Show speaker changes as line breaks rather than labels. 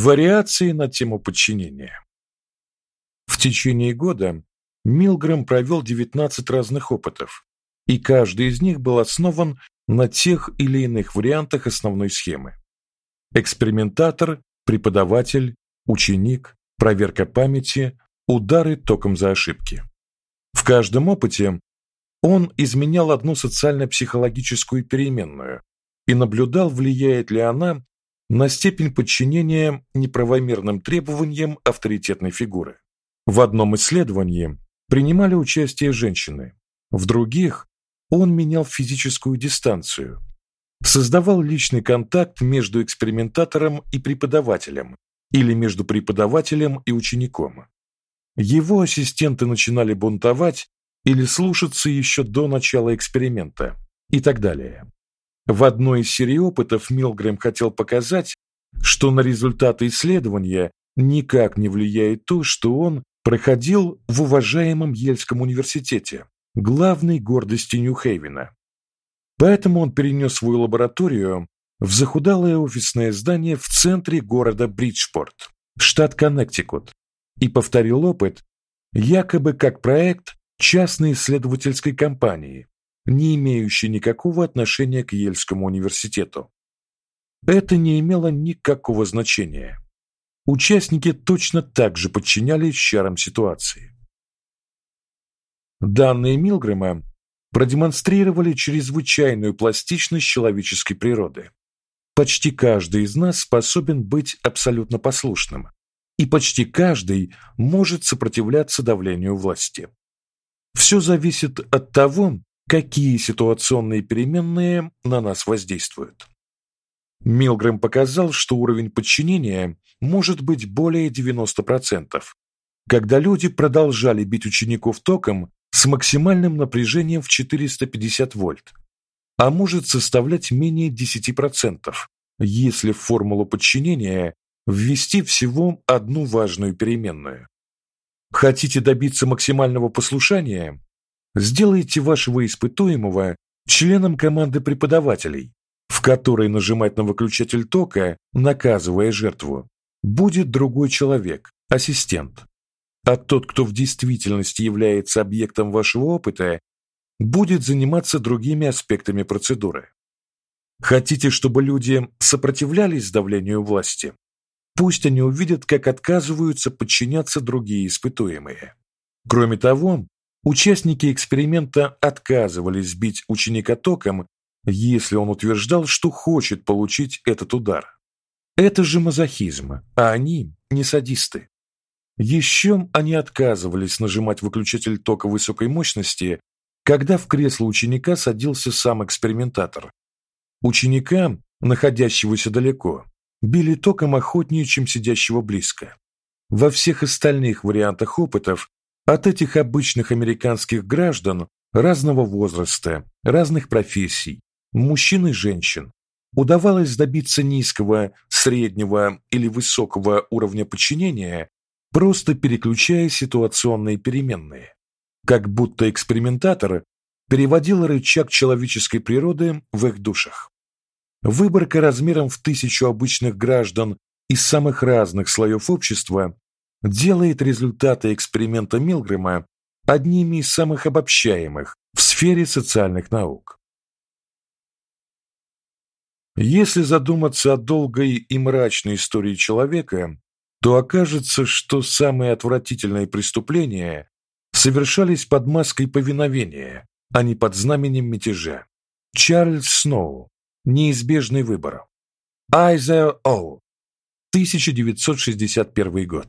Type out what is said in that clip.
Вариации на тему подчинения. В течение года Милгрэм провел 19 разных опытов, и каждый из них был основан на тех или иных вариантах основной схемы. Экспериментатор, преподаватель, ученик, проверка памяти, удары током за ошибки. В каждом опыте он изменял одну социально-психологическую переменную и наблюдал, влияет ли она на степень подчинения неправомерным требованиям авторитетной фигуры. В одном исследовании принимали участие женщины, в других он менял физическую дистанцию, создавал личный контакт между экспериментатором и преподавателем или между преподавателем и учеником. Его ассистенты начинали бунтовать или слушаться еще до начала эксперимента и так далее. В одной из серий опытов Милгрэм хотел показать, что на результаты исследования никак не влияет то, что он проходил в уважаемом Ельском университете, главной гордости Нью-Хейвена. Поэтому он перенес свою лабораторию в захудалое офисное здание в центре города Бриджпорт, штат Коннектикут, и повторил опыт якобы как проект частной исследовательской компании, не имеющий никакого отношения к Ельскому университету. Это не имело никакого значения. Участники точно так же подчинялись чарам ситуации. Данные Милгрэма продемонстрировали чрезвычайную пластичность человеческой природы. Почти каждый из нас способен быть абсолютно послушным, и почти каждый может сопротивляться давлению власти. Все зависит от того, какие ситуационные переменные на нас воздействуют. Милгрэм показал, что уровень подчинения может быть более 90%, когда люди продолжали бить учеников током с максимальным напряжением в 450 вольт, а может составлять менее 10%, если в формулу подчинения ввести всего одну важную переменную. Хотите добиться максимального послушания? Сделайте вашего испытуемого членом команды преподавателей, в которой нажимать на выключатель тока, наказывая жертву, будет другой человек, ассистент. А тот, кто в действительности является объектом вашего опыта, будет заниматься другими аспектами процедуры. Хотите, чтобы люди сопротивлялись давлению власти? Пусть они увидят, как отказываются подчиняться другие испытуемые. Кроме того, Участники эксперимента отказывались бить ученика током, если он утверждал, что хочет получить этот удар. Это же мазохизм, а они не садисты. Еще они отказывались нажимать выключатель тока высокой мощности, когда в кресло ученика садился сам экспериментатор. Ученика, находящегося далеко, били током охотнее, чем сидящего близко. Во всех остальных вариантах опытов от этих обычных американских граждан разного возраста, разных профессий, мужчин и женщин, удавалось добиться низкого, среднего или высокого уровня подчинения, просто переключая ситуационные переменные. Как будто экспериментатор переводил рычаг человеческой природы в их душах. Выборка размером в тысячу обычных граждан из самых разных слоев общества делает результаты эксперимента Милгрэма одними из самых обобщаемых в сфере социальных наук. Если задуматься о долгой и мрачной истории человека, то окажется, что самые отвратительные преступления совершались под маской повиновения, а не под знаменем мятежа. Чарльз Сноу. Неизбежный выбор. Айзер О. 1961 год.